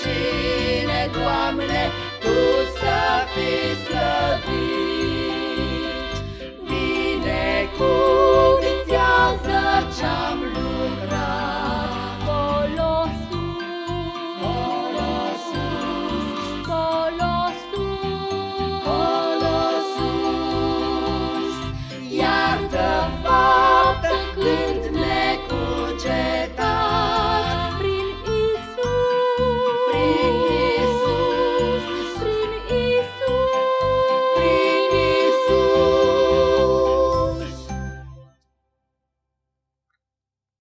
cine, Doamne, Tu să fii slăvit.